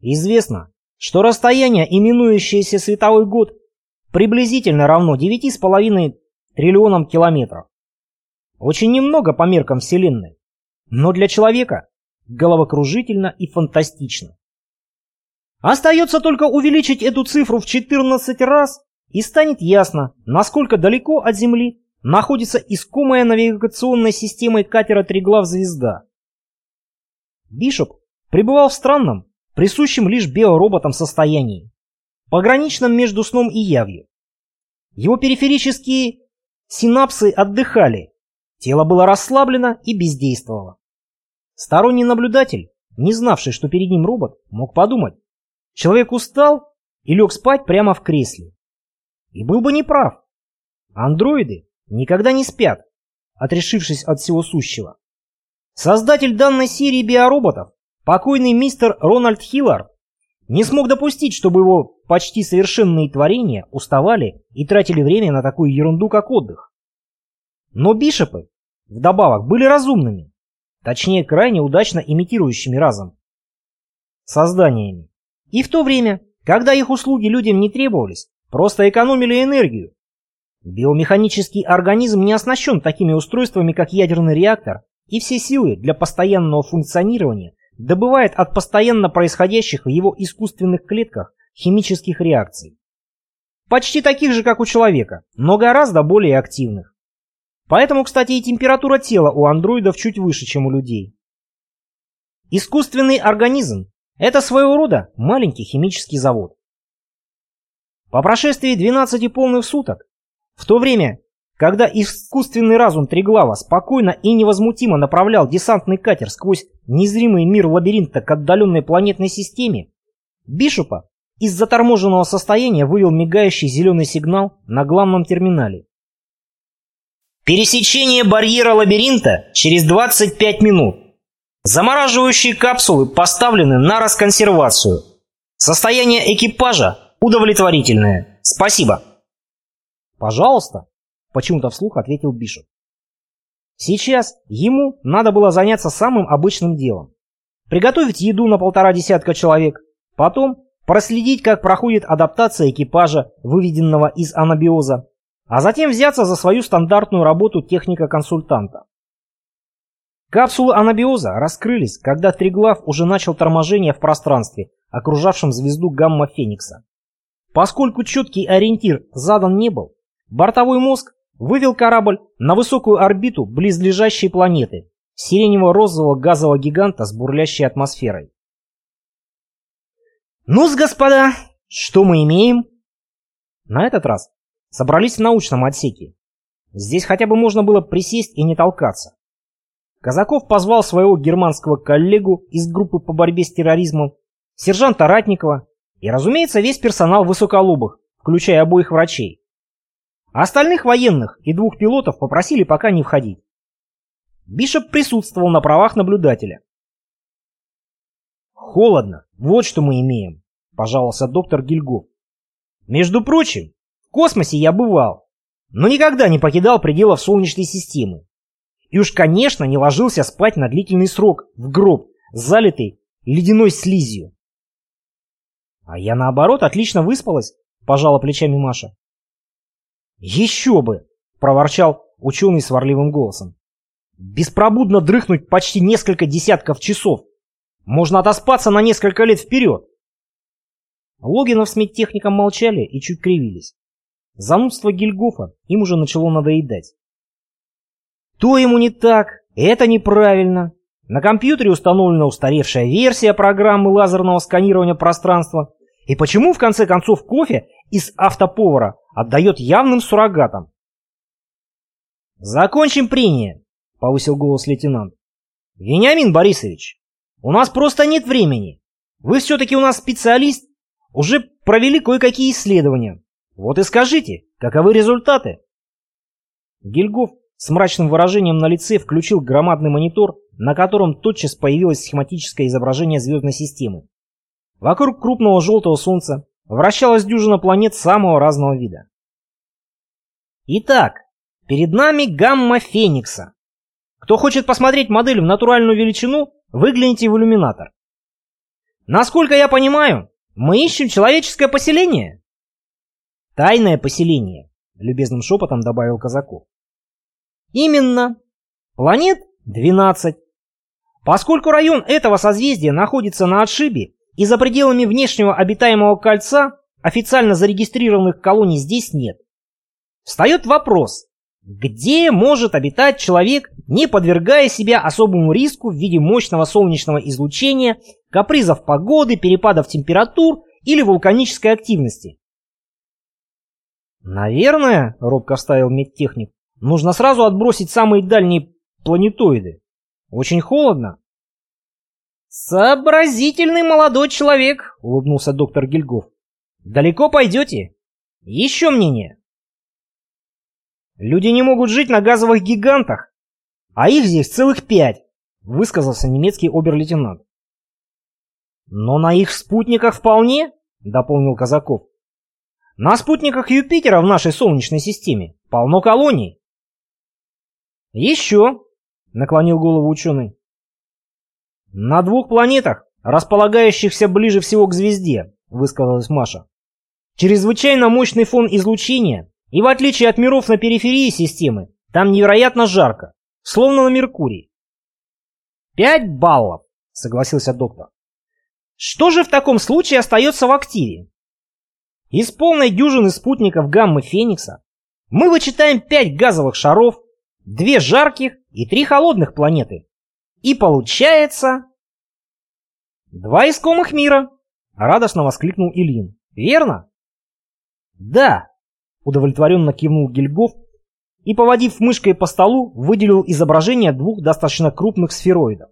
Известно, что расстояние, именующееся световой год, приблизительно равно 9,5 триллионам километров. Очень немного по меркам Вселенной, но для человека головокружительно и фантастично. Остается только увеличить эту цифру в 14 раз, и станет ясно, насколько далеко от Земли находится искомая навигационной системой катера «Триглав звезда». Бишоп пребывал в странном, присущем лишь биороботам состоянии, пограничном между сном и явью. Его периферические синапсы отдыхали, тело было расслаблено и бездействовало. Сторонний наблюдатель, не знавший, что перед ним робот, мог подумать, человек устал и лег спать прямо в кресле. И был бы неправ. Андроиды никогда не спят, отрешившись от всего сущего. Создатель данной серии биороботов, покойный мистер Рональд Хиллард, не смог допустить, чтобы его почти совершенные творения уставали и тратили время на такую ерунду, как отдых. Но бишопы, вдобавок, были разумными, точнее, крайне удачно имитирующими разум. Созданиями. И в то время, когда их услуги людям не требовались, просто экономили энергию, Биомеханический организм не оснащен такими устройствами, как ядерный реактор, и все силы для постоянного функционирования добывает от постоянно происходящих в его искусственных клетках химических реакций. Почти таких же, как у человека, но гораздо более активных. Поэтому, кстати, и температура тела у андроидов чуть выше, чем у людей. Искусственный организм – это своего рода маленький химический завод. По прошествии 12 полных суток в то время, когда искусственный разум Триглава спокойно и невозмутимо направлял десантный катер сквозь незримый мир лабиринта к отдаленной планетной системе, Бишопа из заторможенного состояния вывел мигающий зеленый сигнал на главном терминале. Пересечение барьера лабиринта через 25 минут. Замораживающие капсулы поставлены на расконсервацию. Состояние экипажа удовлетворительное. Спасибо. «Пожалуйста», — почему-то вслух ответил Бишоп. Сейчас ему надо было заняться самым обычным делом. Приготовить еду на полтора десятка человек, потом проследить, как проходит адаптация экипажа, выведенного из анабиоза, а затем взяться за свою стандартную работу техника-консультанта. Капсулы анабиоза раскрылись, когда Триглав уже начал торможение в пространстве, окружавшем звезду гамма-феникса. Поскольку четкий ориентир задан не был, Бортовой мозг вывел корабль на высокую орбиту близлежащей планеты, сиренево-розового газового гиганта с бурлящей атмосферой. ну господа, что мы имеем?» На этот раз собрались в научном отсеке. Здесь хотя бы можно было присесть и не толкаться. Казаков позвал своего германского коллегу из группы по борьбе с терроризмом, сержанта Ратникова и, разумеется, весь персонал высоколобых, включая обоих врачей. А остальных военных и двух пилотов попросили пока не входить. Бишоп присутствовал на правах наблюдателя. «Холодно, вот что мы имеем», — пожаловался доктор Гильгоф. «Между прочим, в космосе я бывал, но никогда не покидал пределов Солнечной системы. И уж, конечно, не ложился спать на длительный срок в гроб, залитый ледяной слизью. А я, наоборот, отлично выспалась, пожала плечами Маша. «Еще бы!» — проворчал ученый сварливым голосом. «Беспробудно дрыхнуть почти несколько десятков часов. Можно отоспаться на несколько лет вперед!» Логинов с медтехником молчали и чуть кривились. Занудство Гильгофа им уже начало надоедать. То ему не так, это неправильно. На компьютере установлена устаревшая версия программы лазерного сканирования пространства. И почему, в конце концов, кофе из автоповара отдает явным суррогатам. «Закончим прение», — повысил голос лейтенант. «Вениамин Борисович, у нас просто нет времени. Вы все-таки у нас специалист, уже провели кое-какие исследования. Вот и скажите, каковы результаты?» Гильгоф с мрачным выражением на лице включил громадный монитор, на котором тотчас появилось схематическое изображение звездной системы. Вокруг крупного желтого солнца вращалась дюжина планет самого разного вида. Итак, перед нами гамма Феникса. Кто хочет посмотреть модель в натуральную величину, выгляните в иллюминатор. Насколько я понимаю, мы ищем человеческое поселение. Тайное поселение, любезным шепотом добавил Казаков. Именно. Планет 12. Поскольку район этого созвездия находится на отшибе и за пределами внешнего обитаемого кольца, официально зарегистрированных колоний здесь нет. Встает вопрос, где может обитать человек, не подвергая себя особому риску в виде мощного солнечного излучения, капризов погоды, перепадов температур или вулканической активности? «Наверное», — робко вставил медтехник, — «нужно сразу отбросить самые дальние планетоиды. Очень холодно». «Сообразительный молодой человек», — улыбнулся доктор Гильгоф. «Далеко пойдете? Еще мнение?» Люди не могут жить на газовых гигантах, а их здесь целых пять, высказался немецкий обер-лейтенант. Но на их спутниках вполне, дополнил Казаков. На спутниках Юпитера в нашей Солнечной системе полно колоний. Еще, наклонил голову ученый. На двух планетах, располагающихся ближе всего к звезде, высказалась Маша. Чрезвычайно мощный фон излучения и в отличие от миров на периферии системы, там невероятно жарко, словно на Меркурии. «Пять баллов», — согласился доктор. «Что же в таком случае остается в активе?» Из полной дюжины спутников гаммы Феникса мы вычитаем пять газовых шаров, две жарких и три холодных планеты. И получается... Два искомых мира, радостно воскликнул Ильин. Верно? Да, Удовлетворенно кивнул Гильгоф и, поводив мышкой по столу, выделил изображение двух достаточно крупных сфероидов.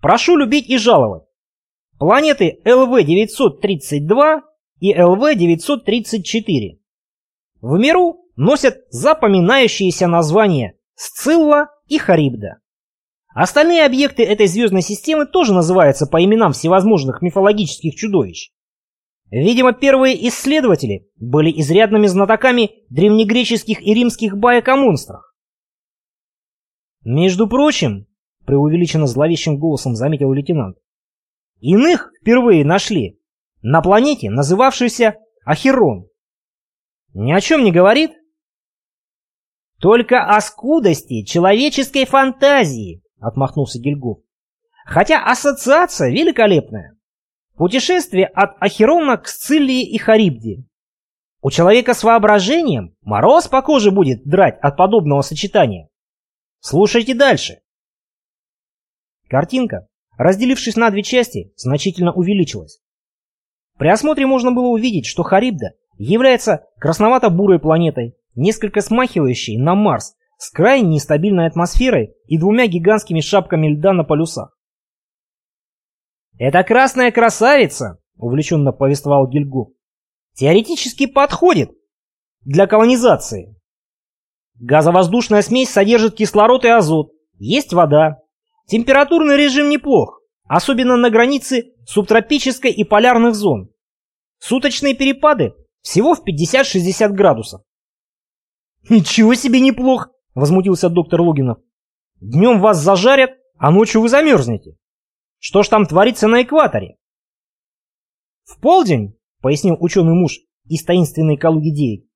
Прошу любить и жаловать. Планеты ЛВ-932 и ЛВ-934. В миру носят запоминающиеся названия Сцилла и Харибда. Остальные объекты этой звездной системы тоже называются по именам всевозможных мифологических чудовищ. Видимо, первые исследователи были изрядными знатоками древнегреческих и римских баек о монстрах. Между прочим, преувеличенно зловещим голосом заметил лейтенант, иных впервые нашли на планете, называвшейся Ахерон. Ни о чем не говорит? Только о скудости человеческой фантазии, отмахнулся Гильгоф. Хотя ассоциация великолепная. Путешествие от Ахерона к Сциллии и Харибде. У человека с воображением мороз по коже будет драть от подобного сочетания. Слушайте дальше. Картинка, разделившись на две части, значительно увеличилась. При осмотре можно было увидеть, что Харибда является красновато-бурой планетой, несколько смахивающей на Марс, с крайне нестабильной атмосферой и двумя гигантскими шапками льда на полюсах. «Эта красная красавица», — увлеченно повествовал Гильгу, — «теоретически подходит для колонизации. Газовоздушная смесь содержит кислород и азот, есть вода. Температурный режим неплох, особенно на границе субтропической и полярных зон. Суточные перепады всего в 50-60 градусов. «Ничего себе неплох!» — возмутился доктор Логинов. «Днем вас зажарят, а ночью вы замерзнете». Что ж там творится на экваторе? В полдень, пояснил ученый муж из таинственной Калуги-9,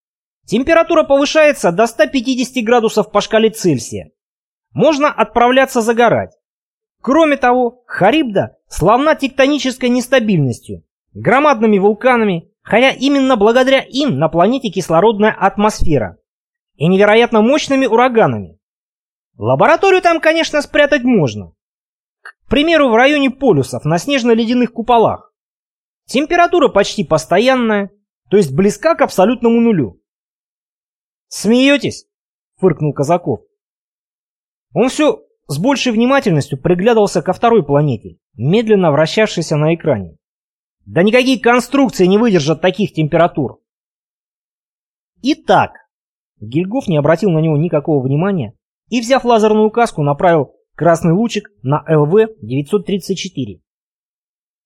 температура повышается до 150 градусов по шкале Цельсия. Можно отправляться загорать. Кроме того, Харибда славна тектонической нестабильностью, громадными вулканами, хотя именно благодаря им на планете кислородная атмосфера, и невероятно мощными ураганами. Лабораторию там, конечно, спрятать можно, к примеру, в районе полюсов на снежно-ледяных куполах. Температура почти постоянная, то есть близка к абсолютному нулю. «Смеетесь?» — фыркнул Казаков. Он все с большей внимательностью приглядывался ко второй планете, медленно вращавшейся на экране. Да никакие конструкции не выдержат таких температур. Итак, Гильгоф не обратил на него никакого внимания и, взяв лазерную каску, направил красный лучик на ЛВ-934.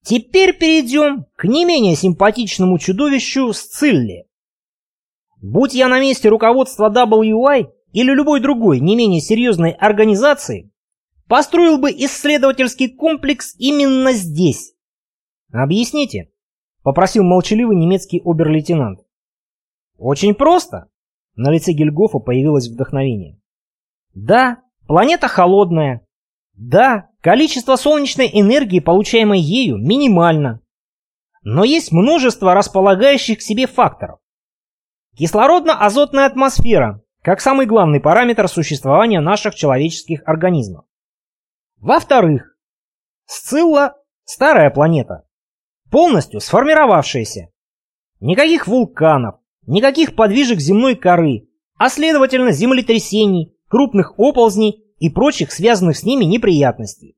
Теперь перейдем к не менее симпатичному чудовищу Сцилли. Будь я на месте руководства WI или любой другой не менее серьезной организации, построил бы исследовательский комплекс именно здесь. «Объясните», — попросил молчаливый немецкий обер-лейтенант. «Очень просто», — на лице Гильгофа появилось вдохновение. «Да, планета холодная. Да, количество солнечной энергии, получаемой ею, минимально. Но есть множество располагающих к себе факторов. Кислородно-азотная атмосфера, как самый главный параметр существования наших человеческих организмов. Во-вторых, Сцилла – старая планета, полностью сформировавшаяся. Никаких вулканов, никаких подвижек земной коры, а следовательно землетрясений, крупных оползней и прочих связанных с ними неприятностей.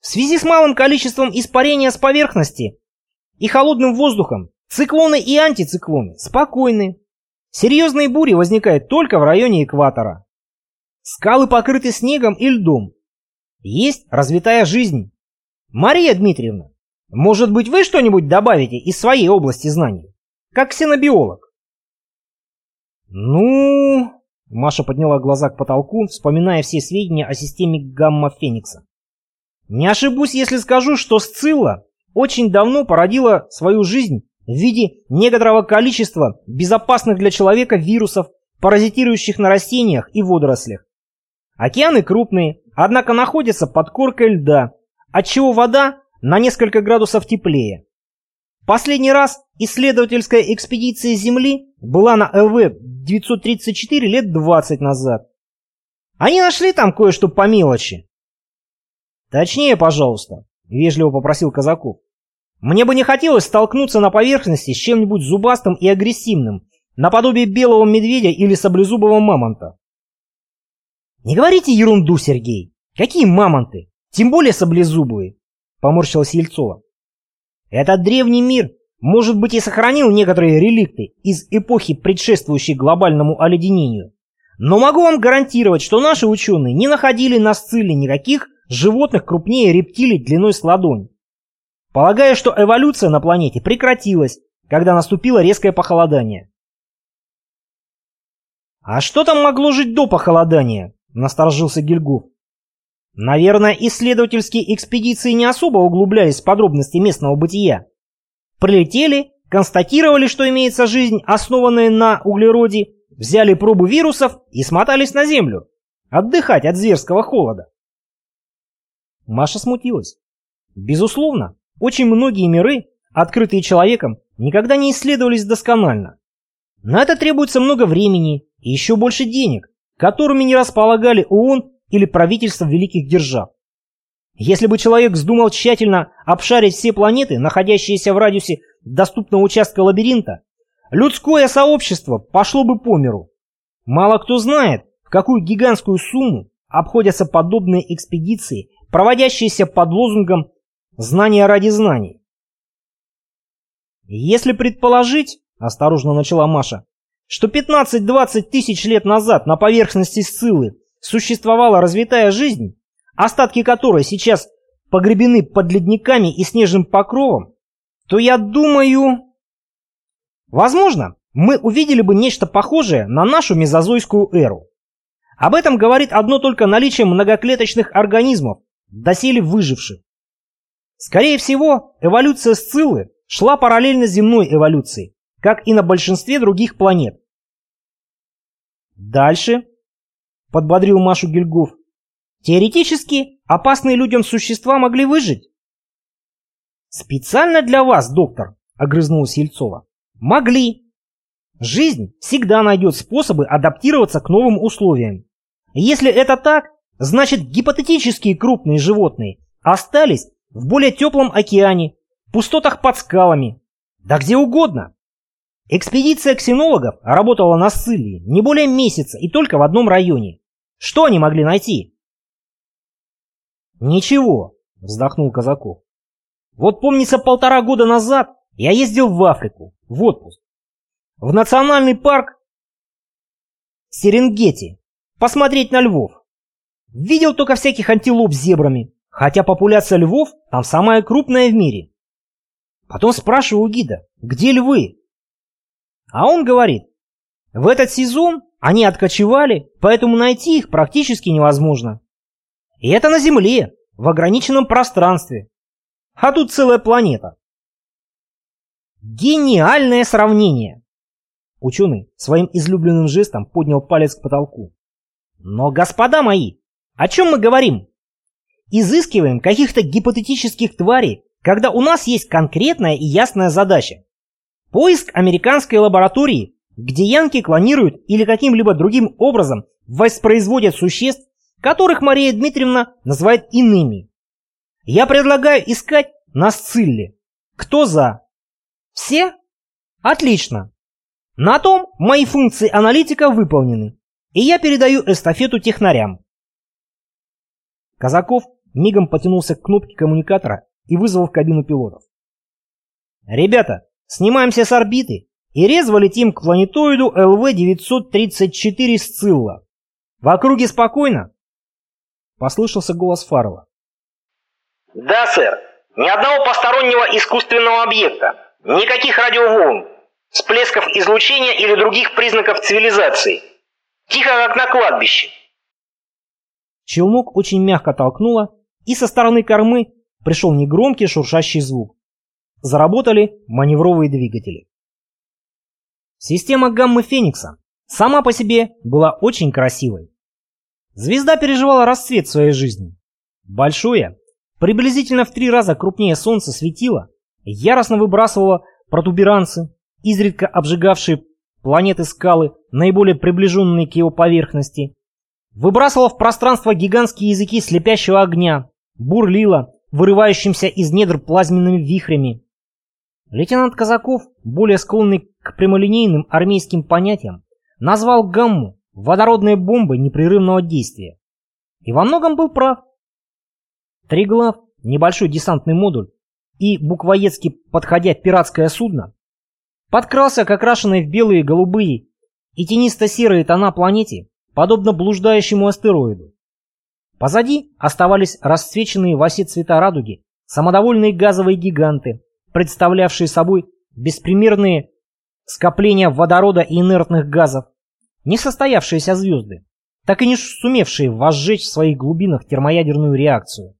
В связи с малым количеством испарения с поверхности и холодным воздухом циклоны и антициклоны спокойны. Серьезные бури возникают только в районе экватора. Скалы покрыты снегом и льдом. Есть развитая жизнь. Мария Дмитриевна, может быть вы что-нибудь добавите из своей области знаний? Как ксенобиолог. Ну... Маша подняла глаза к потолку, вспоминая все сведения о системе гамма-феникса. Не ошибусь, если скажу, что Сцилла очень давно породила свою жизнь в виде некоторого количества безопасных для человека вирусов, паразитирующих на растениях и водорослях. Океаны крупные, однако находятся под коркой льда, отчего вода на несколько градусов теплее. Последний раз исследовательская экспедиция Земли была на ЛВ-934 лет 20 назад. Они нашли там кое-что по мелочи. Точнее, пожалуйста. Вежливо попросил Казаков. Мне бы не хотелось столкнуться на поверхности с чем-нибудь зубастым и агрессивным, наподобие белого медведя или саблезубого мамонта. Не говорите ерунду, Сергей. Какие мамонты? Тем более саблезубые. Поморщилась Ельцова. Этот древний мир, может быть, и сохранил некоторые реликты из эпохи, предшествующей глобальному оледенению. Но могу вам гарантировать, что наши ученые не находили на Сцилле никаких животных крупнее рептилий длиной с ладонь. Полагаю, что эволюция на планете прекратилась, когда наступило резкое похолодание. «А что там могло жить до похолодания?» – насторожился Гильгоф. «Наверное, исследовательские экспедиции не особо углублялись в подробности местного бытия. Прилетели, констатировали, что имеется жизнь, основанная на углероде, взяли пробу вирусов и смотались на Землю. Отдыхать от зверского холода. Маша смутилась. Безусловно, очень многие миры, открытые человеком, никогда не исследовались досконально. На это требуется много времени и еще больше денег, которыми не располагали ООН или правительства великих держав. Если бы человек вздумал тщательно обшарить все планеты, находящиеся в радиусе доступного участка лабиринта, людское сообщество пошло бы по миру. Мало кто знает, в какую гигантскую сумму обходятся подобные экспедиции проводящиеся под лозунгом «знания ради знаний». Если предположить, осторожно начала Маша, что 15-20 тысяч лет назад на поверхности Сциллы существовала развитая жизнь, остатки которой сейчас погребены под ледниками и снежным покровом, то я думаю... Возможно, мы увидели бы нечто похожее на нашу мезозойскую эру. Об этом говорит одно только наличие многоклеточных организмов, доселе выживших. Скорее всего, эволюция Сциллы шла параллельно земной эволюции, как и на большинстве других планет. Дальше, подбодрил Машу Гильгоф, теоретически опасные людям существа могли выжить. Специально для вас, доктор, огрызнулась Ельцова. Могли. Жизнь всегда найдет способы адаптироваться к новым условиям. Если это так, Значит, гипотетические крупные животные остались в более теплом океане, пустотах под скалами, да где угодно. Экспедиция ксенологов работала на Сциллии не более месяца и только в одном районе. Что они могли найти? Ничего, вздохнул Казаков. Вот помнится, полтора года назад я ездил в Африку, в отпуск. В национальный парк Серенгети, посмотреть на львов. Видел только всяких антилоп с зебрами, хотя популяция львов там самая крупная в мире. Потом спрашиваю гида, где львы? А он говорит, в этот сезон они откочевали, поэтому найти их практически невозможно. И это на Земле, в ограниченном пространстве. А тут целая планета, Гениальное сравнение! Ученый своим излюбленным жестом поднял палец к потолку. Но, господа мои, о чем мы говорим? Изыскиваем каких-то гипотетических тварей, когда у нас есть конкретная и ясная задача. Поиск американской лаборатории, где янки клонируют или каким-либо другим образом воспроизводят существ, которых Мария Дмитриевна называет иными. Я предлагаю искать на Сцилле. Кто за? Все? Отлично. На том мои функции аналитика выполнены, и я передаю эстафету технарям. Казаков мигом потянулся к кнопке коммуникатора и вызвал в кабину пилотов. «Ребята, снимаемся с орбиты и резво летим к планетоиду ЛВ-934 Сцилла. В округе спокойно?» Послышался голос Фаррелла. «Да, сэр. Ни одного постороннего искусственного объекта. Никаких радиоволн, всплесков излучения или других признаков цивилизации. Тихо, как на кладбище. Челнок очень мягко толкнуло, и со стороны кормы пришел негромкий шуршащий звук. Заработали маневровые двигатели. Система гаммы Феникса сама по себе была очень красивой. Звезда переживала расцвет своей жизни. Большое, приблизительно в три раза крупнее Солнца светило, яростно выбрасывало протуберанцы, изредка обжигавшие планеты скалы, наиболее приближенные к его поверхности, выбрасывала в пространство гигантские языки слепящего огня, бурлила, вырывающимся из недр плазменными вихрями. Лейтенант Казаков, более склонный к прямолинейным армейским понятиям, назвал гамму водородной бомбой непрерывного действия. И во многом был прав. Триглав, небольшой десантный модуль и буквоедски подходя пиратское судно, подкрался к окрашенной в белые, голубые и тенисто-серые тона планете, подобно блуждающему астероиду. Позади оставались расцвеченные во все цвета радуги самодовольные газовые гиганты, представлявшие собой беспримерные скопления водорода и инертных газов, не состоявшиеся звезды, так и не сумевшие возжечь в своих глубинах термоядерную реакцию.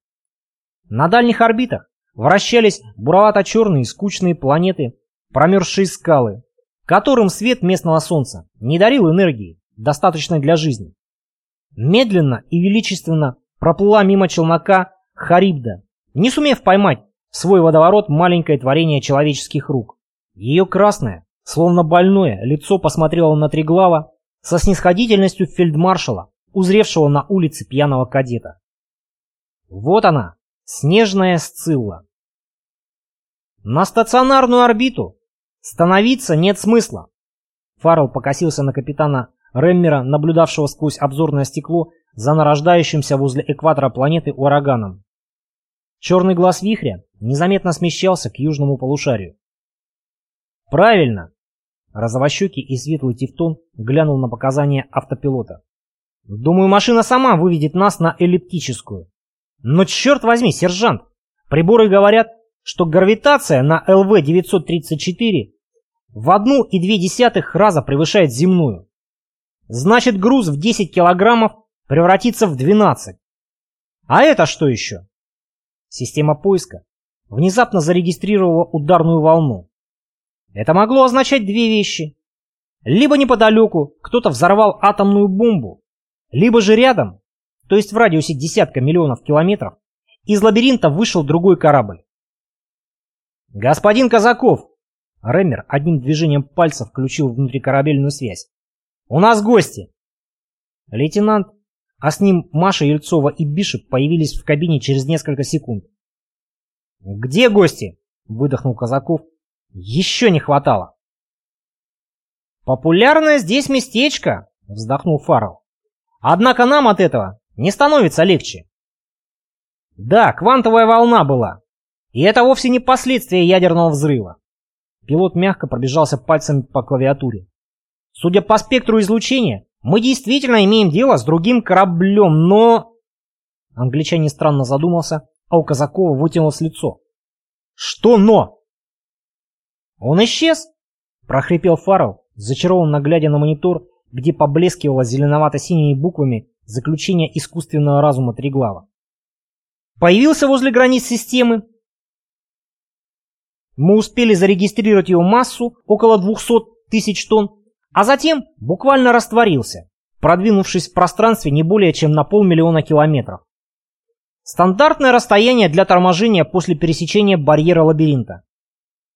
На дальних орбитах вращались буровато-черные скучные планеты, промерзшие скалы, которым свет местного солнца не дарил энергии, достаточной для жизни. Медленно и величественно проплыла мимо челнока Харибда, не сумев поймать в свой водоворот маленькое творение человеческих рук. Ее красное, словно больное, лицо посмотрело на Триглава со снисходительностью фельдмаршала, узревшего на улице пьяного кадета. Вот она, снежная сцилла. На стационарную орбиту становиться нет смысла. Фаррелл покосился на капитана Реммера, наблюдавшего сквозь обзорное стекло за нарождающимся возле экватора планеты ураганом. Черный глаз вихря незаметно смещался к южному полушарию. «Правильно!» Розовощекий и светлый Тевтон глянул на показания автопилота. «Думаю, машина сама выведет нас на эллиптическую. Но черт возьми, сержант, приборы говорят, что гравитация на ЛВ-934 в одну и две десятых раза превышает земную. Значит, груз в 10 килограммов превратится в 12. А это что еще? Система поиска внезапно зарегистрировала ударную волну. Это могло означать две вещи. Либо неподалеку кто-то взорвал атомную бомбу, либо же рядом, то есть в радиусе десятка миллионов километров, из лабиринта вышел другой корабль. «Господин Казаков!» Ремер одним движением пальца включил внутрикорабельную связь. «У нас гости!» Лейтенант, а с ним Маша Ельцова и Бишеп появились в кабине через несколько секунд. «Где гости?» — выдохнул Казаков, еще не хватало. «Популярное здесь местечко», — вздохнул Фаррелл. «Однако нам от этого не становится легче». «Да, квантовая волна была. И это вовсе не последствия ядерного взрыва». Пилот мягко пробежался пальцами по клавиатуре. «Судя по спектру излучения, мы действительно имеем дело с другим кораблем, но...» Англичанин странно задумался, а у Казакова вытянулось лицо. «Что «но»?» «Он исчез!» — прохрипел Фаррелл, зачарованно глядя на монитор, где поблескивало зеленовато-синими буквами заключение искусственного разума Триглава. «Появился возле границ системы!» Мы успели зарегистрировать его массу около 200 тысяч тонн, а затем буквально растворился, продвинувшись в пространстве не более чем на полмиллиона километров. Стандартное расстояние для торможения после пересечения барьера лабиринта.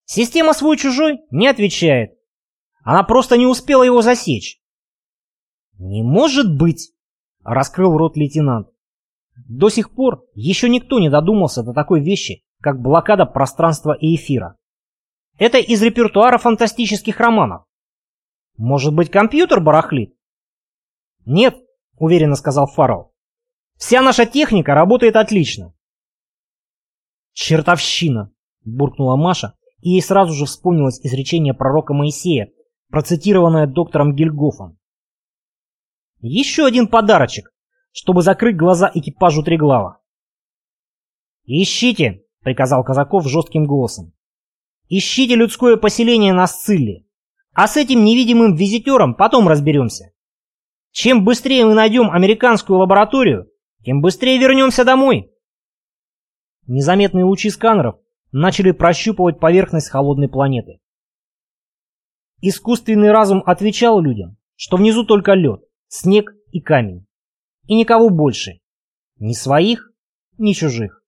Система свой-чужой не отвечает. Она просто не успела его засечь. «Не может быть!» — раскрыл рот лейтенант. До сих пор еще никто не додумался до такой вещи, как блокада пространства и эфира. Это из репертуара фантастических романов. Может быть, компьютер барахлит? Нет, уверенно сказал Фаррелл. Вся наша техника работает отлично. Чертовщина, буркнула Маша, и ей сразу же вспомнилось изречение пророка Моисея, процитированное доктором Гильгофом. Еще один подарочек, чтобы закрыть глаза экипажу Треглава. «Ищите!» — приказал Казаков жестким голосом. «Ищите людское поселение на Сцилле, а с этим невидимым визитером потом разберемся. Чем быстрее мы найдем американскую лабораторию, тем быстрее вернемся домой». Незаметные лучи сканеров начали прощупывать поверхность холодной планеты. Искусственный разум отвечал людям, что внизу только лед, снег и камень. И никого больше. Ни своих, ни чужих.